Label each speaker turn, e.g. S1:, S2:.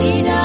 S1: olvidar.